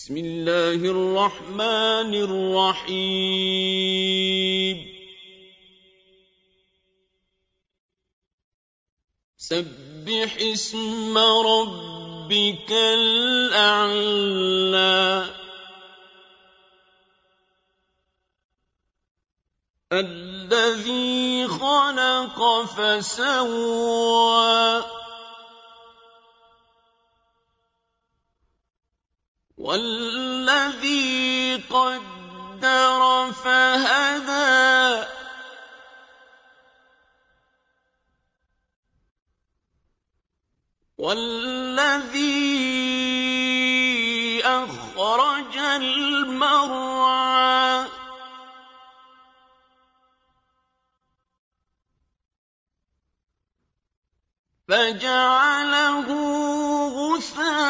بسم الله الرحمن الرحيم. سبح اسم ربك الأعلى. الذي خلق فسوى والذي قدر فهدى. والذي أخرج المرعى. فجعله غثاء.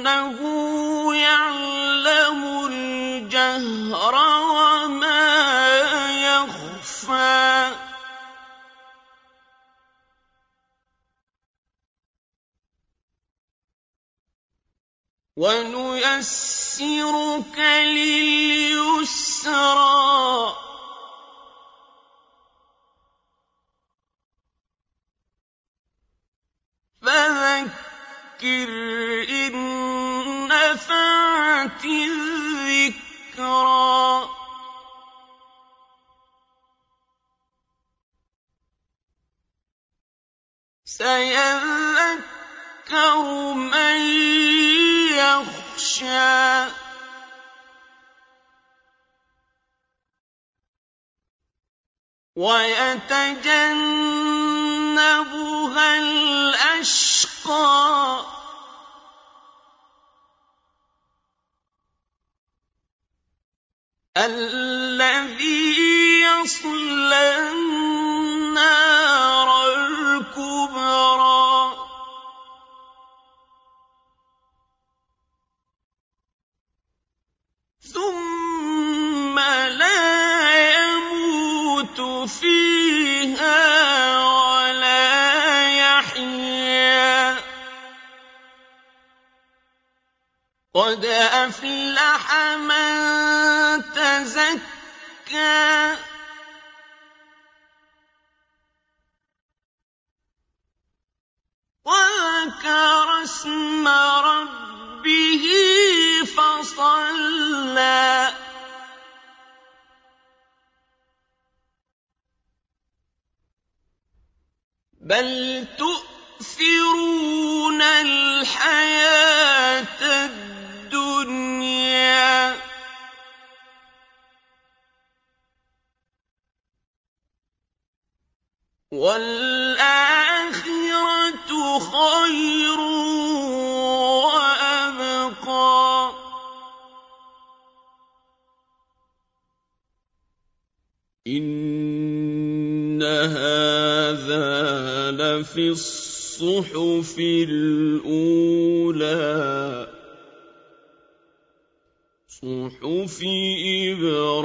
إنه يعلم الجهر وما يخفى. وَنُيَسِّرُكَ لِلْيُسْرَىٰ. فَذَكِّرْ إِن الذِّكْرَىٰ. سَيَذَّكَّرُ مَن يَخْشَىٰ. وَيَتَجَنَّبُهَا الْأَشْقَى. الَّذِي يَصْلَى النَّارَ الْكُبْرَىٰ. ثُمَّ قَدْ أَفْلَحَ مَن تَزَكَّىٰ. وَذَكَرَ اسْمَ رَبِّهِ فَصَلَّىٰ. بَلْ تُؤْثِرُونَ الْحَيَاةَ وَالْآخِرَةُ خَيْرٌ وَأَبْقَىٰ. إِنَّ هَٰذَا لَفِي الصُّحُفِ الْأُولَىٰ. صُحُفِ إِبْرَاهِيمَ